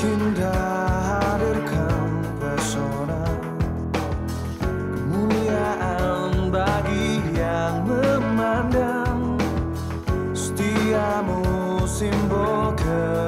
mungkin dah hadirkan pesona kemuliaan bagi yang memandang. Setiamu simbol ke